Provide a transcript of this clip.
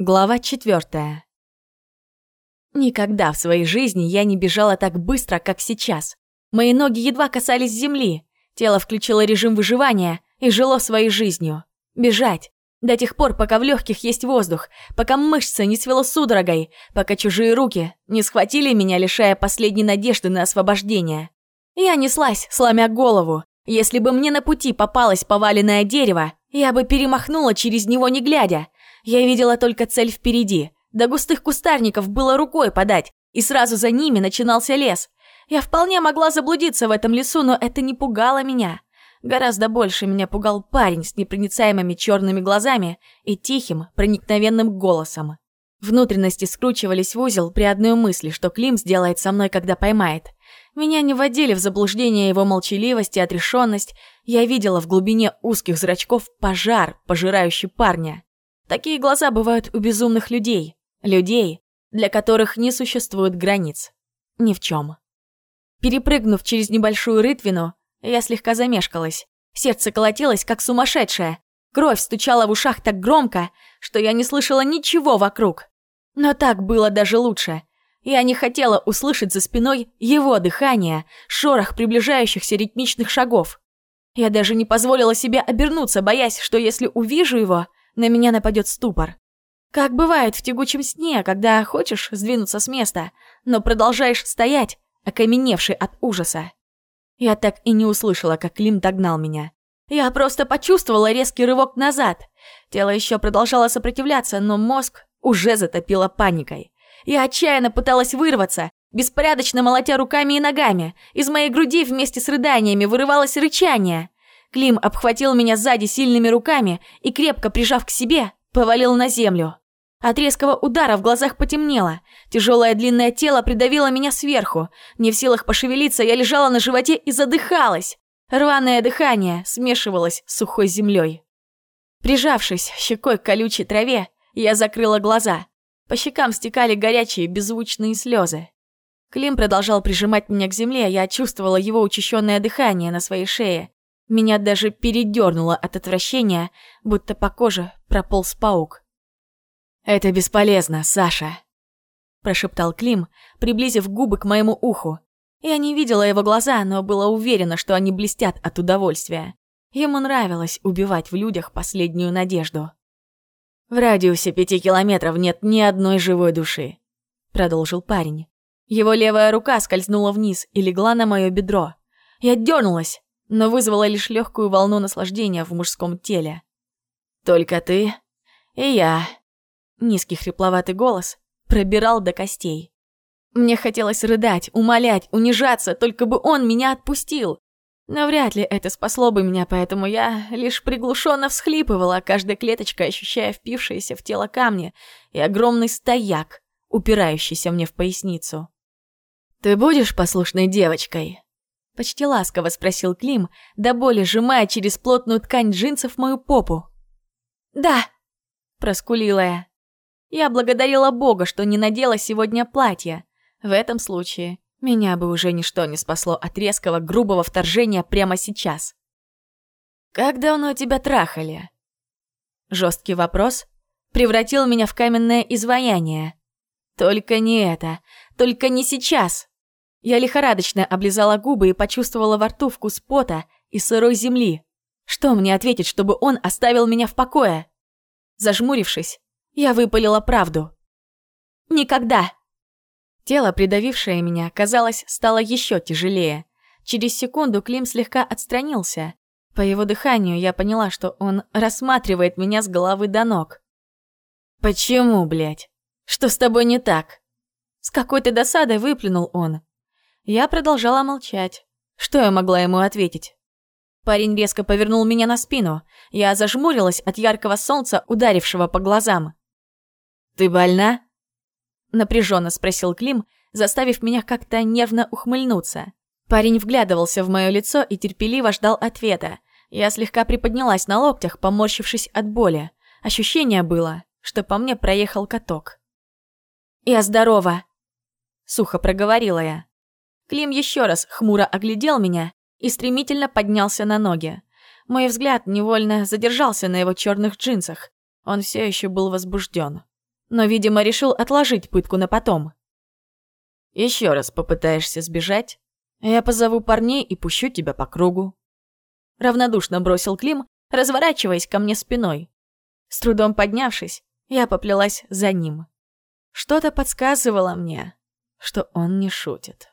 Глава четвертая. Никогда в своей жизни я не бежала так быстро, как сейчас. Мои ноги едва касались земли. Тело включило режим выживания и жило своей жизнью. Бежать. До тех пор, пока в легких есть воздух, пока мышцы не свело судорогой, пока чужие руки не схватили меня, лишая последней надежды на освобождение. Я неслась, сломя голову. Если бы мне на пути попалось поваленное дерево, я бы перемахнула через него не глядя – я видела только цель впереди. До густых кустарников было рукой подать, и сразу за ними начинался лес. Я вполне могла заблудиться в этом лесу, но это не пугало меня. Гораздо больше меня пугал парень с непроницаемыми черными глазами и тихим, проникновенным голосом. Внутренности скручивались в узел при одной мысли, что Клим сделает со мной, когда поймает. Меня не вводили в заблуждение его молчаливость и отрешенность. Я видела в глубине узких зрачков пожар, пожирающий парня. Такие глаза бывают у безумных людей. Людей, для которых не существует границ. Ни в чем. Перепрыгнув через небольшую рытвину, я слегка замешкалась. Сердце колотилось, как сумасшедшее. Кровь стучала в ушах так громко, что я не слышала ничего вокруг. Но так было даже лучше. Я не хотела услышать за спиной его дыхание, шорох приближающихся ритмичных шагов. Я даже не позволила себе обернуться, боясь, что если увижу его, на меня нападет ступор. Как бывает в тягучем сне, когда хочешь сдвинуться с места, но продолжаешь стоять, окаменевший от ужаса. Я так и не услышала, как Клим догнал меня. Я просто почувствовала резкий рывок назад. Тело еще продолжало сопротивляться, но мозг уже затопило паникой. Я отчаянно пыталась вырваться, беспорядочно молотя руками и ногами. Из моей груди вместе с рыданиями вырывалось рычание. Клим обхватил меня сзади сильными руками и, крепко прижав к себе, повалил на землю. От резкого удара в глазах потемнело. Тяжелое длинное тело придавило меня сверху. Не в силах пошевелиться, я лежала на животе и задыхалась. Рваное дыхание смешивалось с сухой землей. Прижавшись щекой к колючей траве, я закрыла глаза. По щекам стекали горячие беззвучные слезы. Клим продолжал прижимать меня к земле, я чувствовала его учащенное дыхание на своей шее. Меня даже передернуло от отвращения, будто по коже прополз паук. «Это бесполезно, Саша», – прошептал Клим, приблизив губы к моему уху. Я не видела его глаза, но была уверена, что они блестят от удовольствия. Ему нравилось убивать в людях последнюю надежду. «В радиусе пяти километров нет ни одной живой души», – продолжил парень. Его левая рука скользнула вниз и легла на мое бедро. Я дернулась, но вызвала лишь легкую волну наслаждения в мужском теле. «Только ты и я». Низкий хрипловатый голос пробирал до костей. Мне хотелось рыдать, умолять, унижаться, только бы он меня отпустил. Но вряд ли это спасло бы меня, поэтому я лишь приглушенно всхлипывала, каждой клеточкой ощущая впившиеся в тело камни и огромный стояк, упирающийся мне в поясницу. «Ты будешь послушной девочкой?» Почти ласково спросил Клим, до боли сжимая через плотную ткань джинсов мою попу. «Да!» – проскулила я. Я благодарила Бога, что не надела сегодня платье. В этом случае меня бы уже ничто не спасло от резкого, грубого вторжения прямо сейчас. «Как давно тебя трахали?» Жесткий вопрос превратил меня в каменное изваяние. «Только не это! Только не сейчас!» Я лихорадочно облизала губы и почувствовала во рту вкус пота и сырой земли. Что мне ответить, чтобы он оставил меня в покое? Зажмурившись, я выпалила правду. «Никогда!» Тело, придавившее меня, казалось, стало еще тяжелее. Через секунду Клим слегка отстранился. По его дыханию я поняла, что он рассматривает меня с головы до ног. «Почему, блядь? Что с тобой не так?» С какой-то досадой выплюнул он. Я продолжала молчать. Что я могла ему ответить? Парень резко повернул меня на спину. Я зажмурилась от яркого солнца, ударившего по глазам. «Ты больна?» Напряженно спросил Клим, заставив меня как-то нервно ухмыльнуться. Парень вглядывался в мое лицо и терпеливо ждал ответа. Я слегка приподнялась на локтях, поморщившись от боли. Ощущение было, что по мне проехал каток. «Я здорова», — сухо проговорила я. Клим еще раз хмуро оглядел меня и стремительно поднялся на ноги. Мой взгляд невольно задержался на его черных джинсах. Он все еще был возбужден. но, видимо, решил отложить пытку на потом. Еще раз попытаешься сбежать, я позову парней и пущу тебя по кругу. Равнодушно бросил Клим, разворачиваясь ко мне спиной. С трудом поднявшись, я поплелась за ним. Что-то подсказывало мне, что он не шутит.